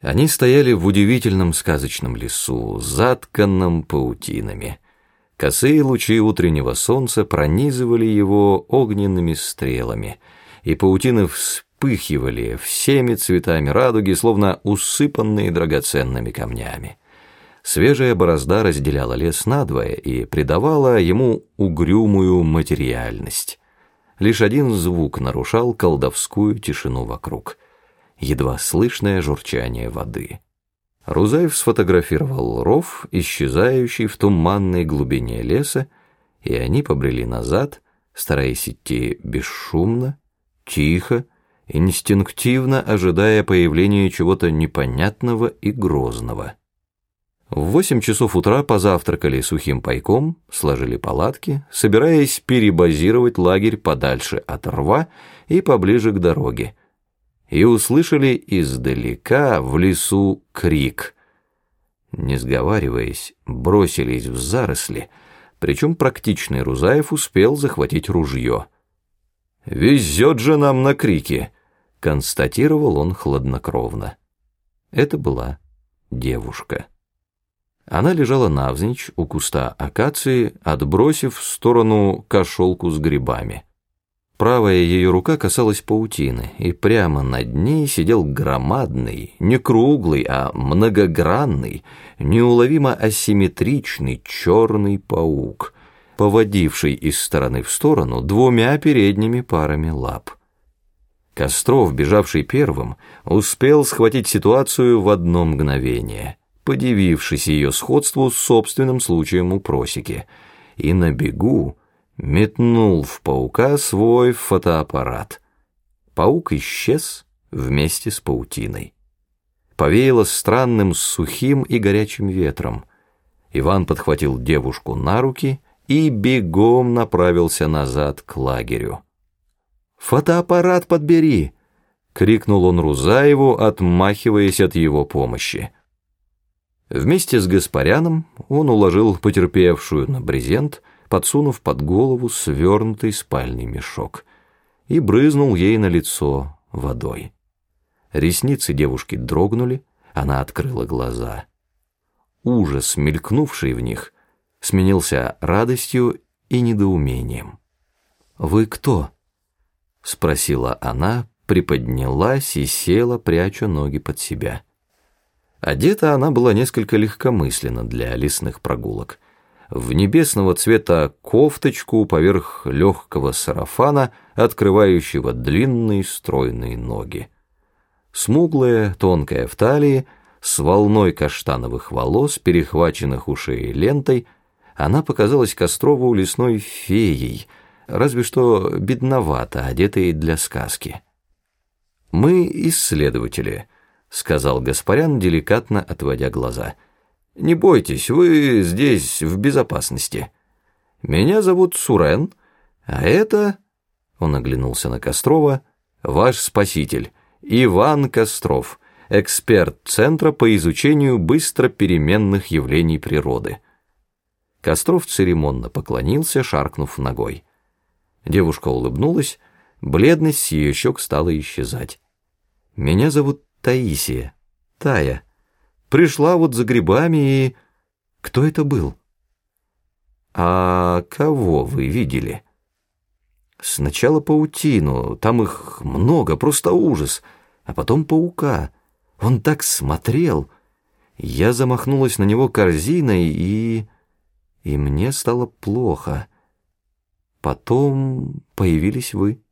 Они стояли в удивительном сказочном лесу, затканном паутинами. Косые лучи утреннего солнца пронизывали его огненными стрелами, и паутины вспыхивали всеми цветами радуги, словно усыпанные драгоценными камнями. Свежая борозда разделяла лес надвое и придавала ему угрюмую материальность. Лишь один звук нарушал колдовскую тишину вокруг — едва слышное журчание воды. Рузаев сфотографировал ров, исчезающий в туманной глубине леса, и они побрели назад, стараясь идти бесшумно, тихо, инстинктивно ожидая появления чего-то непонятного и грозного. В восемь часов утра позавтракали сухим пайком, сложили палатки, собираясь перебазировать лагерь подальше от рва и поближе к дороге, и услышали издалека в лесу крик. Не сговариваясь, бросились в заросли, причем практичный Рузаев успел захватить ружье. «Везет же нам на крики!» — констатировал он хладнокровно. Это была девушка. Она лежала навзничь у куста акации, отбросив в сторону кошелку с грибами. Правая ее рука касалась паутины, и прямо над ней сидел громадный, не круглый, а многогранный, неуловимо асимметричный черный паук, поводивший из стороны в сторону двумя передними парами лап. Костров, бежавший первым, успел схватить ситуацию в одно мгновение, подивившись ее сходству с собственным случаем у просеки, и на бегу, метнул в паука свой фотоаппарат. Паук исчез вместе с паутиной. Повеяло странным сухим и горячим ветром. Иван подхватил девушку на руки и бегом направился назад к лагерю. «Фотоаппарат подбери!» — крикнул он Рузаеву, отмахиваясь от его помощи. Вместе с Гаспаряном он уложил потерпевшую на брезент, подсунув под голову свернутый спальный мешок, и брызнул ей на лицо водой. Ресницы девушки дрогнули, она открыла глаза. Ужас, мелькнувший в них, сменился радостью и недоумением. «Вы кто?» — спросила она, приподнялась и села, пряча ноги под себя. Одета она была несколько легкомысленно для лесных прогулок — в небесного цвета кофточку поверх легкого сарафана, открывающего длинные стройные ноги. Смуглая, тонкая в талии, с волной каштановых волос, перехваченных у шеи лентой, она показалась Кострову лесной феей, разве что бедновато, одетой для сказки. «Мы исследователи», — сказал Гаспарян, деликатно отводя глаза — не бойтесь, вы здесь в безопасности. Меня зовут Сурен, а это...» Он оглянулся на Кострова. «Ваш спаситель, Иван Костров, эксперт Центра по изучению быстро переменных явлений природы». Костров церемонно поклонился, шаркнув ногой. Девушка улыбнулась, бледность с ее щек стала исчезать. «Меня зовут Таисия, Тая». Пришла вот за грибами и... Кто это был? А кого вы видели? Сначала паутину, там их много, просто ужас. А потом паука. Он так смотрел. Я замахнулась на него корзиной и... И мне стало плохо. Потом появились вы.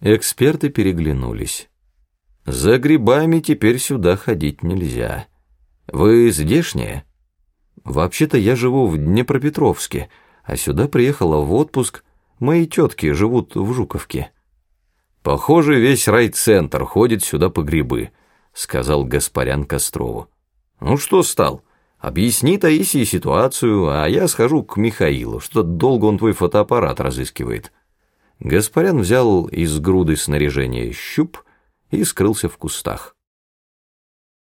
Эксперты переглянулись. За грибами теперь сюда ходить нельзя. «Вы здешние?» «Вообще-то я живу в Днепропетровске, а сюда приехала в отпуск. Мои тетки живут в Жуковке». «Похоже, весь райцентр ходит сюда по грибы», — сказал Гаспарян Кострову. «Ну что стал? Объясни Таисии ситуацию, а я схожу к Михаилу, что долго он твой фотоаппарат разыскивает». Гаспарян взял из груды снаряжения щуп и скрылся в кустах.